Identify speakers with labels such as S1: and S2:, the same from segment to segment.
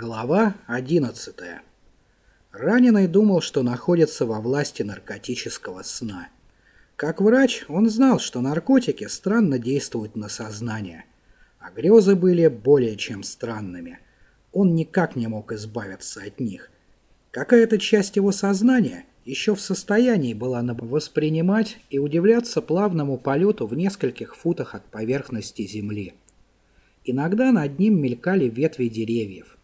S1: Глава 11. Раненый думал, что находится во власти наркотического сна. Как врач, он знал, что наркотики странно действуют на сознание, а грезы были более чем странными. Он никак не мог избавиться от них. Какая-то часть его сознания еще в состоянии была воспринимать и удивляться плавному полету в нескольких футах от поверхности Земли. Иногда над ним мелькали ветви деревьев.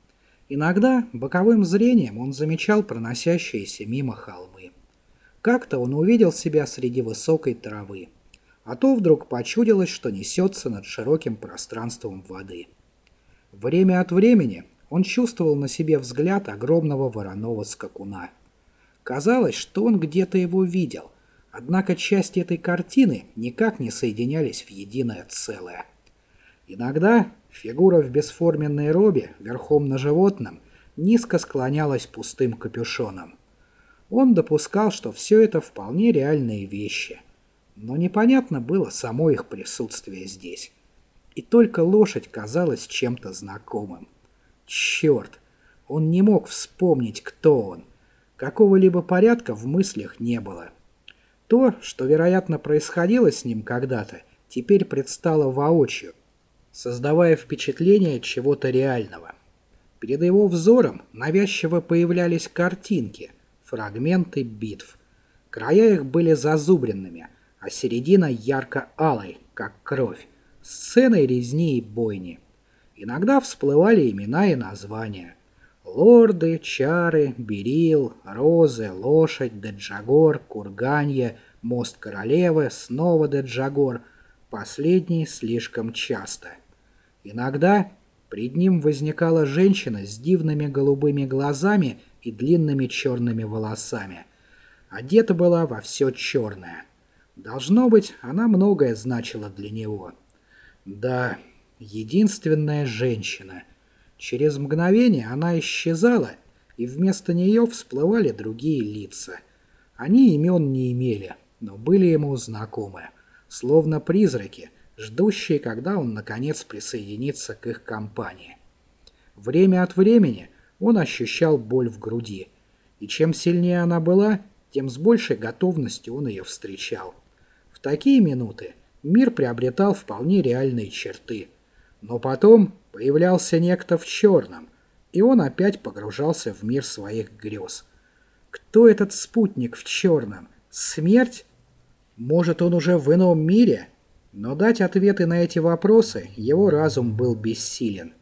S1: Иногда боковым зрением он замечал проносящиеся мимо холмы. Как-то он увидел себя среди высокой травы, а то вдруг почудилось, что несется над широким пространством воды. Время от времени он чувствовал на себе взгляд огромного вороного скакуна. Казалось, что он где-то его видел, однако части этой картины никак не соединялись в единое целое. Иногда Фигура в бесформенной робе, верхом на животном, низко склонялась пустым капюшоном. Он допускал, что все это вполне реальные вещи. Но непонятно было само их присутствие здесь. И только лошадь казалась чем-то знакомым. Черт! Он не мог вспомнить, кто он. Какого-либо порядка в мыслях не было. То, что, вероятно, происходило с ним когда-то, теперь предстало воочию, создавая впечатление чего-то реального. Перед его взором навязчиво появлялись картинки, фрагменты битв. Края их были зазубренными, а середина ярко-алой, как кровь, сценой резни и бойни. Иногда всплывали имена и названия. Лорды, Чары, Берил, Розы, Лошадь, Деджагор, Курганье, Мост Королевы, снова Деджагор. Последний слишком часто – Иногда пред ним возникала женщина с дивными голубыми глазами и длинными черными волосами. Одета была во все черное. Должно быть, она многое значила для него. Да, единственная женщина. Через мгновение она исчезала, и вместо нее всплывали другие лица. Они имен не имели, но были ему знакомы. Словно призраки, ждущие, когда он наконец присоединится к их компании. Время от времени он ощущал боль в груди, и чем сильнее она была, тем с большей готовностью он ее встречал. В такие минуты мир приобретал вполне реальные черты. Но потом появлялся некто в черном, и он опять погружался в мир своих грез. Кто этот спутник в черном? Смерть? Может, он уже в ином мире? Но дать ответы на эти вопросы его разум был бессилен.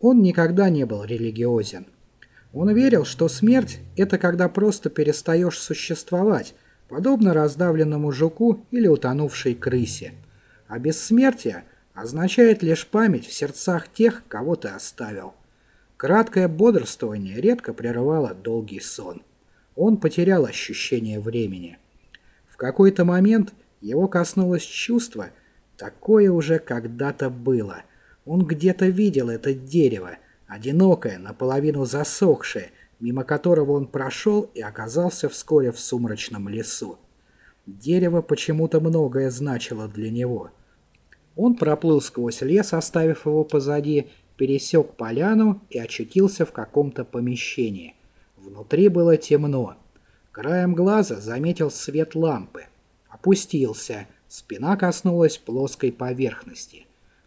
S1: Он никогда не был религиозен. Он верил, что смерть – это когда просто перестаешь существовать, подобно раздавленному жуку или утонувшей крысе. А бессмертие означает лишь память в сердцах тех, кого ты оставил. Краткое бодрствование редко прерывало долгий сон. Он потерял ощущение времени. В какой-то момент его коснулось чувство – Такое уже когда-то было. Он где-то видел это дерево, одинокое, наполовину засохшее, мимо которого он прошел и оказался вскоре в сумрачном лесу. Дерево почему-то многое значило для него. Он проплыл сквозь лес, оставив его позади, пересек поляну и очутился в каком-то помещении. Внутри было темно. Краем глаза заметил свет лампы. Опустился, Спина коснулась плоской поверхности.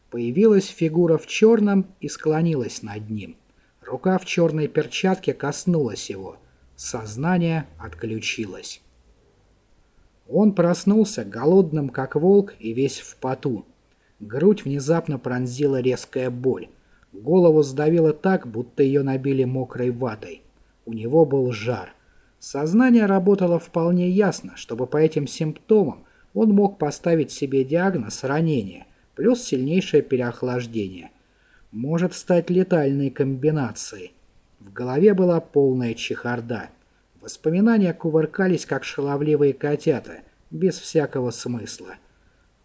S1: Появилась фигура в черном и склонилась над ним. Рука в черной перчатке коснулась его. Сознание отключилось. Он проснулся, голодным как волк и весь в поту. Грудь внезапно пронзила резкая боль. Голову сдавило так, будто ее набили мокрой ватой. У него был жар. Сознание работало вполне ясно, чтобы по этим симптомам он мог поставить себе диагноз ранения, плюс сильнейшее переохлаждение. Может стать летальной комбинацией. В голове была полная чехарда. Воспоминания кувыркались, как шаловливые котята, без всякого смысла.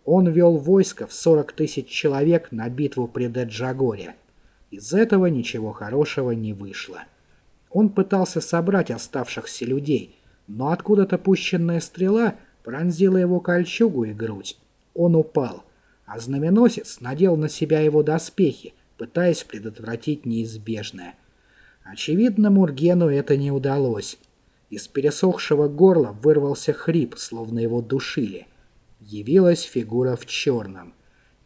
S1: Он вел войско в 40 тысяч человек на битву при Деджагоре. Из этого ничего хорошего не вышло. Он пытался собрать оставшихся людей, но откуда-то пущенная стрела – пронзила его кольчугу и грудь. Он упал, а знаменосец надел на себя его доспехи, пытаясь предотвратить неизбежное. Очевидно, Мургену это не удалось. Из пересохшего горла вырвался хрип, словно его душили. Явилась фигура в черном.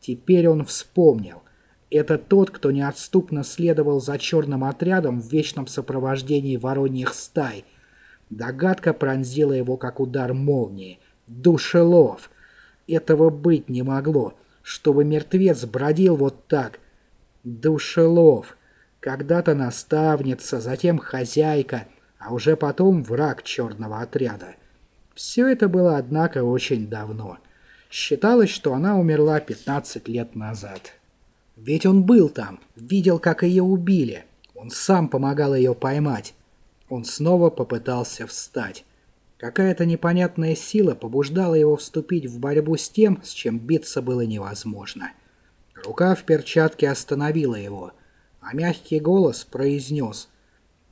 S1: Теперь он вспомнил. Это тот, кто неотступно следовал за черным отрядом в вечном сопровождении вороньих стай. Догадка пронзила его, как удар молнии. Душелов! Этого быть не могло, чтобы мертвец бродил вот так. Душелов! Когда-то наставница, затем хозяйка, а уже потом враг черного отряда. Все это было, однако, очень давно. Считалось, что она умерла 15 лет назад. Ведь он был там, видел, как ее убили. Он сам помогал ее поймать. Он снова попытался встать. Какая-то непонятная сила побуждала его вступить в борьбу с тем, с чем биться было невозможно. Рука в перчатке остановила его — а мягкий голос произнес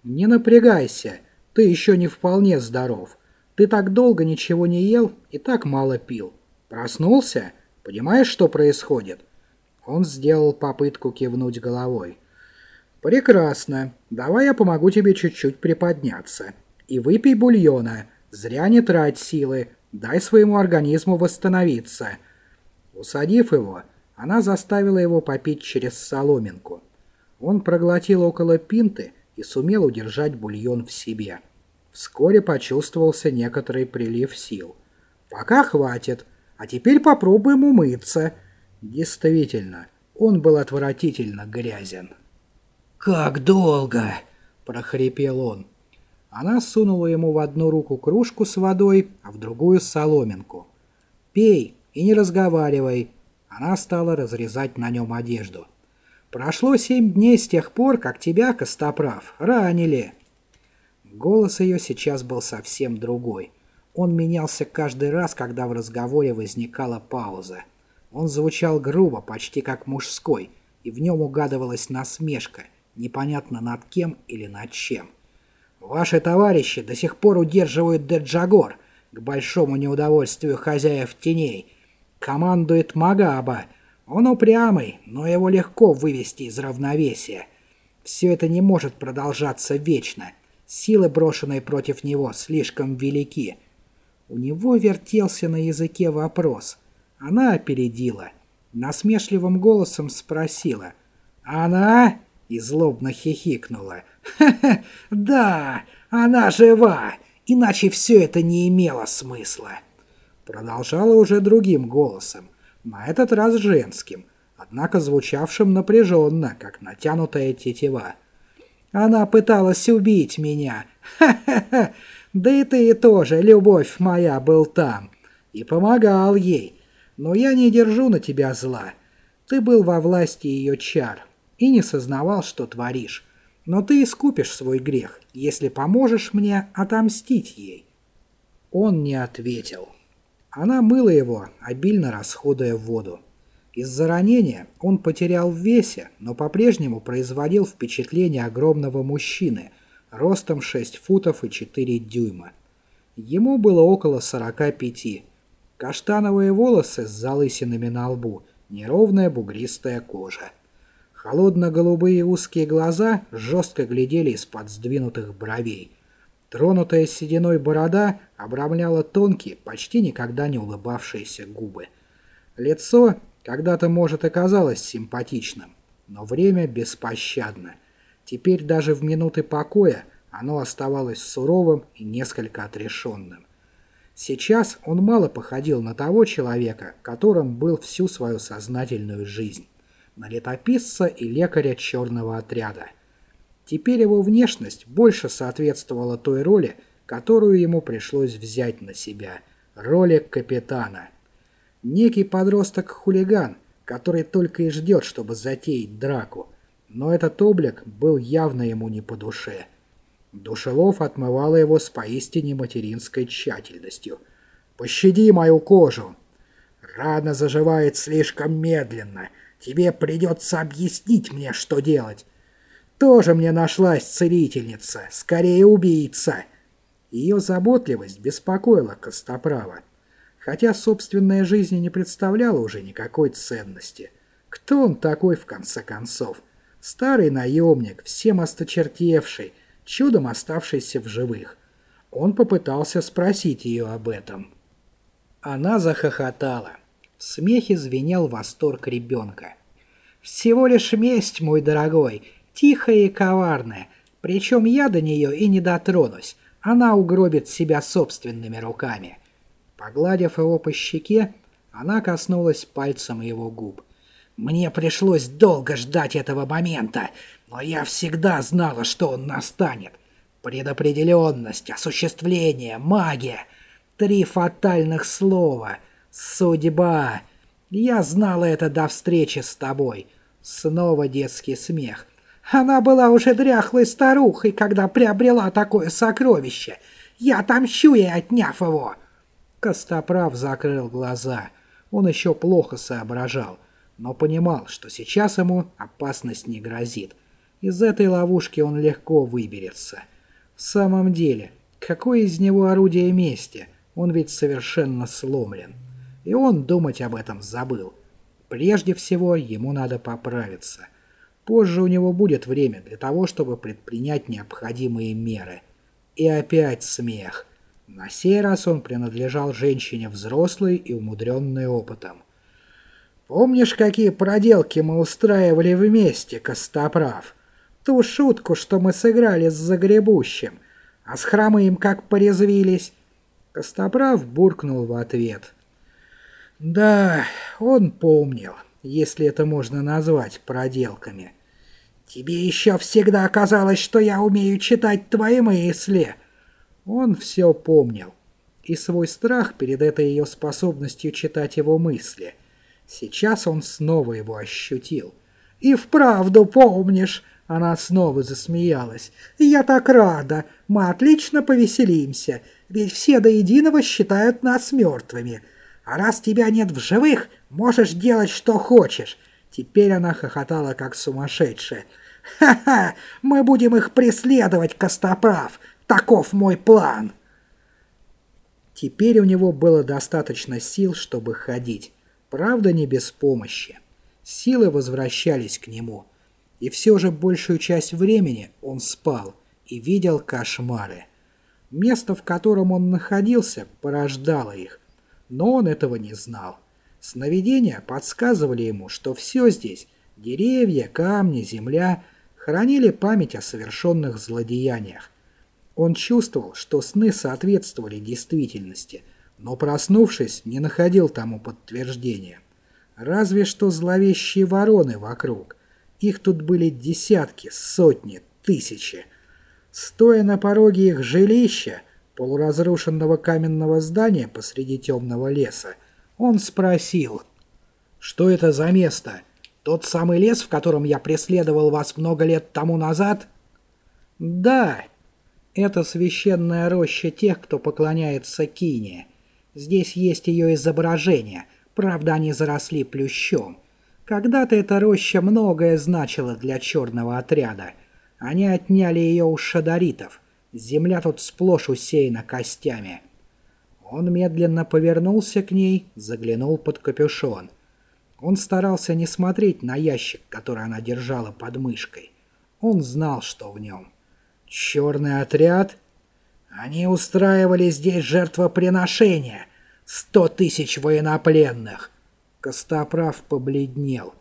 S1: «Не напрягайся, ты еще не вполне здоров. Ты так долго ничего не ел и так мало пил. Проснулся? Понимаешь, что происходит?» Он сделал попытку кивнуть головой. «Прекрасно. Давай я помогу тебе чуть-чуть приподняться. И выпей бульона. Зря не трать силы. Дай своему организму восстановиться». Усадив его, она заставила его попить через соломинку. Он проглотил около пинты и сумел удержать бульон в себе. Вскоре почувствовался некоторый прилив сил. «Пока хватит, а теперь попробуем умыться». Действительно, он был отвратительно грязен. «Как долго?» – прохрипел он. Она сунула ему в одну руку кружку с водой, а в другую – соломинку. «Пей и не разговаривай». Она стала разрезать на нем одежду. Прошло семь дней с тех пор, как тебя, Костоправ, ранили. Голос ее сейчас был совсем другой. Он менялся каждый раз, когда в разговоре возникала пауза. Он звучал грубо, почти как мужской, и в нем угадывалась насмешка, непонятно над кем или над чем. «Ваши товарищи до сих пор удерживают Деджагор, к большому неудовольствию хозяев теней. Командует Магаба, он упрямый, но его легко вывести из равновесия. Все это не может продолжаться вечно. Силы, брошенные против него, слишком велики. У него вертелся на языке вопрос. Она опередила. Насмешливым голосом спросила. «Она?» и злобно хихикнула. «Ха-ха, да, она жива, иначе все это не имело смысла». Продолжала уже другим голосом на этот раз женским, однако звучавшим напряженно, как натянутая тетива. «Она пыталась убить меня! Ха-ха-ха! Да и ты тоже, любовь моя, был там! И помогал ей! Но я не держу на тебя зла. Ты был во власти ее чар и не сознавал, что творишь. Но ты искупишь свой грех, если поможешь мне отомстить ей». Он не ответил. Она мыла его, обильно расходуя воду. Из-за ранения он потерял в весе, но по-прежнему производил впечатление огромного мужчины, ростом 6 футов и 4 дюйма. Ему было около 45. Каштановые волосы с залысинами на лбу, неровная бугристая кожа. Холодно-голубые узкие глаза жестко глядели из-под сдвинутых бровей – Тронутая сединой борода обрамляла тонкие, почти никогда не улыбавшиеся губы. Лицо когда-то, может, и казалось симпатичным, но время беспощадно. Теперь даже в минуты покоя оно оставалось суровым и несколько отрешенным. Сейчас он мало походил на того человека, которым был всю свою сознательную жизнь, на летописца и лекаря черного отряда – Теперь его внешность больше соответствовала той роли, которую ему пришлось взять на себя – роли капитана. Некий подросток-хулиган, который только и ждет, чтобы затеять драку. Но этот облик был явно ему не по душе. Душелов отмывала его с поистине материнской тщательностью. «Пощади мою кожу!» «Рана заживает слишком медленно. Тебе придется объяснить мне, что делать. Тоже мне нашлась целительница, скорее убийца. Ее заботливость беспокоила Костоправа. Хотя собственная жизнь не представляла уже никакой ценности. Кто он такой, в конце концов? Старый наемник, всем осточертевший, чудом оставшийся в живых. Он попытался спросить ее об этом. Она захохотала. В смехе звенел восторг ребенка. «Всего лишь месть, мой дорогой, тихая и коварная, причем я до нее и не дотронусь, она угробит себя собственными руками». Погладив его по щеке, она коснулась пальцем его губ. «Мне пришлось долго ждать этого момента, но я всегда знала, что он настанет. Предопределенность, осуществление, магия. Три фатальных слова. Судьба. Я знала это до встречи с тобой. Снова детский смех. Она была уже дряхлой старухой, когда приобрела такое сокровище. Я отомщу ей, отняв его. Костоправ закрыл глаза. Он еще плохо соображал, но понимал, что сейчас ему опасность не грозит. Из этой ловушки он легко выберется. В самом деле, какое из него орудие мести? Он ведь совершенно сломлен. И он думать об этом забыл. Прежде всего, ему надо поправиться. Позже у него будет время для того, чтобы предпринять необходимые меры. И опять смех. На сей раз он принадлежал женщине взрослой и умудренной опытом. «Помнишь, какие проделки мы устраивали вместе, Костоправ? Ту шутку, что мы сыграли с Загребущим, а с Хромым как порезвились?» Костоправ буркнул в ответ. «Да, он помнил, если это можно назвать проделками. Тебе еще всегда казалось, что я умею читать твои мысли!» Он все помнил. И свой страх перед этой ее способностью читать его мысли. Сейчас он снова его ощутил. «И вправду помнишь!» Она снова засмеялась. «Я так рада! Мы отлично повеселимся, ведь все до единого считают нас мертвыми. А раз тебя нет в живых, можешь делать, что хочешь!» Теперь она хохотала, как сумасшедшая. «Ха-ха! Мы будем их преследовать, Костоправ! Таков мой план!» Теперь у него было достаточно сил, чтобы ходить. Правда, не без помощи. Силы возвращались к нему. И все же большую часть времени он спал и видел кошмары. Место, в котором он находился, порождало их. Но он этого не знал. Сновидения подсказывали ему, что все здесь – деревья, камни, земля – хранили память о совершенных злодеяниях. Он чувствовал, что сны соответствовали действительности, но, проснувшись, не находил тому подтверждения. Разве что зловещие вороны вокруг. Их тут были десятки, сотни, тысячи. Стоя на пороге их жилища, полуразрушенного каменного здания посреди темного леса, он спросил, «Что это за место? Тот самый лес, в котором я преследовал вас много лет тому назад?» «Да», это священная роща тех, кто поклоняется Кине. Здесь есть ее изображения, правда они заросли плющом. Когда-то эта роща многое значила для черного отряда. Они отняли ее у шадаритов. Земля тут сплошь усеяна костями. Он медленно повернулся к ней, заглянул под капюшон. Он старался не смотреть на ящик, который она держала под мышкой. Он знал, что в нем. Черный отряд? Они устраивали здесь жертвоприношения. Сто тысяч военнопленных. Костоправ побледнел.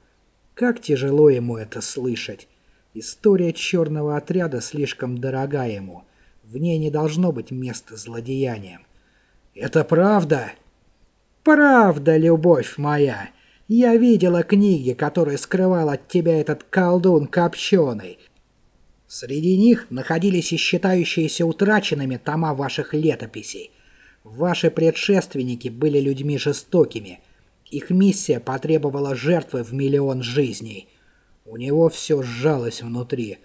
S1: Как тяжело ему это слышать. История черного отряда слишком дорога ему. В ней не должно быть места злодеяниям. «Это правда?» «Правда, любовь моя. Я видела книги, которые скрывал от тебя этот колдун копченый. Среди них находились и считающиеся утраченными тома ваших летописей. Ваши предшественники были людьми жестокими. Их миссия потребовала жертвы в миллион жизней. У него все сжалось внутри.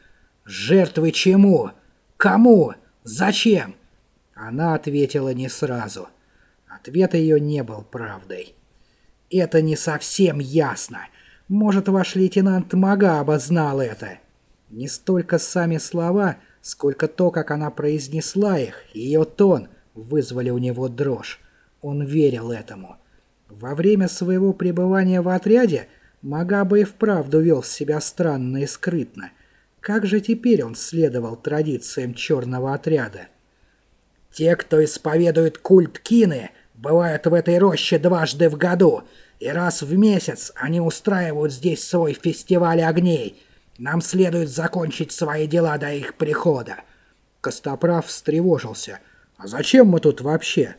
S1: «Жертвы чему? Кому? Зачем?» Она ответила не сразу. Ответ ее не был правдой. «Это не совсем ясно. Может, ваш лейтенант Магаба знал это?» Не столько сами слова, сколько то, как она произнесла их, ее тон, вызвали у него дрожь. Он верил этому. Во время своего пребывания в отряде Магаба и вправду вел себя странно и скрытно. Как же теперь он следовал традициям черного отряда? Те, кто исповедует культ Кины, бывают в этой роще дважды в году, и раз в месяц они устраивают здесь свой фестиваль огней. Нам следует закончить свои дела до их прихода. Костоправ встревожился. «А зачем мы тут вообще?»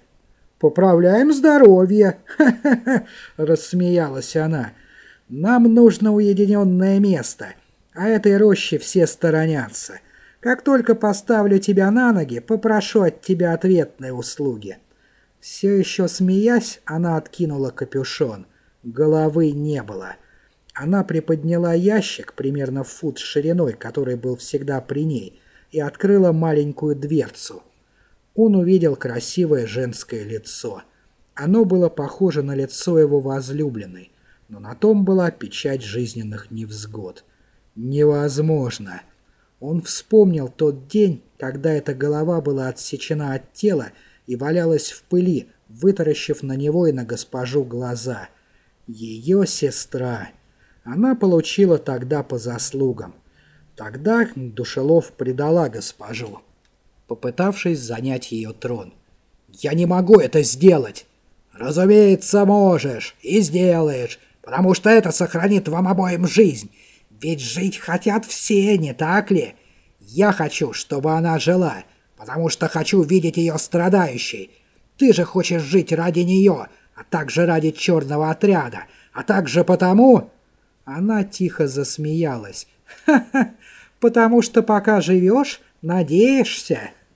S1: «Поправляем здоровье!» — рассмеялась она. Нам нужно уединенное место, а этой рощи все сторонятся. Как только поставлю тебя на ноги, попрошу от тебя ответные услуги». Все еще смеясь, она откинула капюшон. Головы не было. Она приподняла ящик, примерно в фут шириной, который был всегда при ней, и открыла маленькую дверцу. Он увидел красивое женское лицо. Оно было похоже на лицо его возлюбленной но на том была печать жизненных невзгод. Невозможно. Он вспомнил тот день, когда эта голова была отсечена от тела и валялась в пыли, вытаращив на него и на госпожу глаза. Ее сестра. Она получила тогда по заслугам. Тогда Душелов предала госпожу, попытавшись занять ее трон. «Я не могу это сделать!» «Разумеется, можешь и сделаешь потому что это сохранит вам обоим жизнь. Ведь жить хотят все, не так ли? Я хочу, чтобы она жила, потому что хочу видеть ее страдающей. Ты же хочешь жить ради нее, а также ради черного отряда, а также потому...» Она тихо засмеялась. «Ха-ха, потому что пока живешь, надеешься».